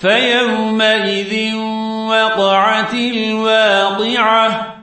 فيومئذ وقعت الواقعة.